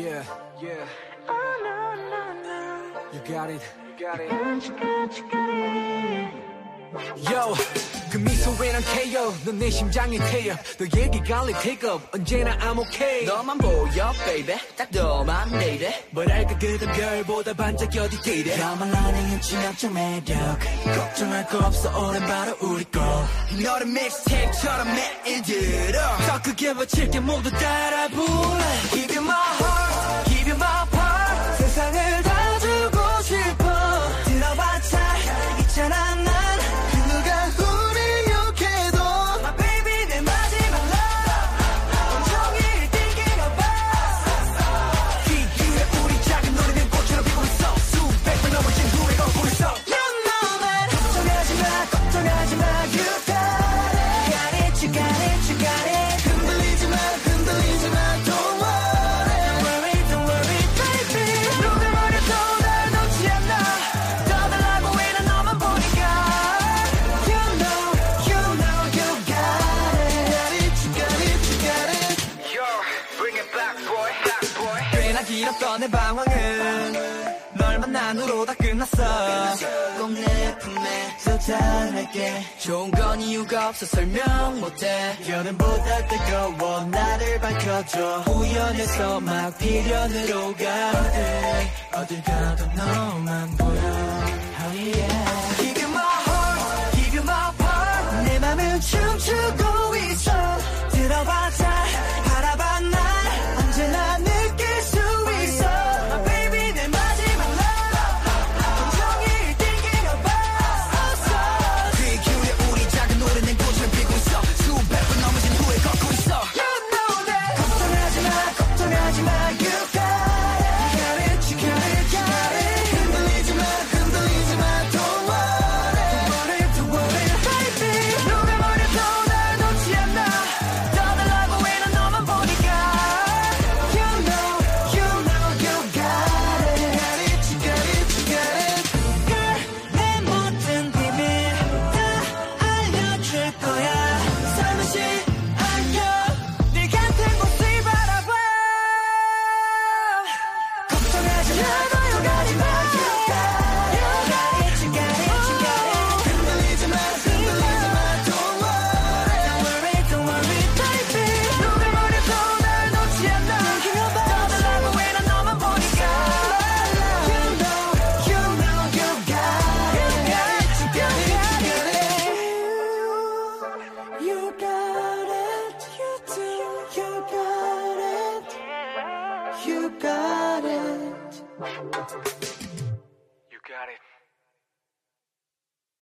Yeah, yeah. Oh, no, no, no. You got it. You got it. Yo, 그 미소에 난 KO. 넌내 심장이 태엽. 너 얘기가 내 take up. 언제나 I'm okay. 너만 보여, baby. 딱 너만 내래. 뭐랄까, 그런 별보다 반짝여 디테일해. 너만 아는 진학적 매력. 걱정할 거 없어, 오랜 바로 우리 거. 너를 믹스테이처럼 매일 들어. 더 크게 외칠게 모두 따라 불러. Give you my heart. 길었던 내 방황은 널 만난 후로 다 끝났어. 꼭 내 품에 소찬할게. 좋은 건 이유가 없어 설명 못해. 여름보다 뜨거워 나를 밝혀줘. 우연에서 막 필연으로 가 어딜, 어딜 가도 너만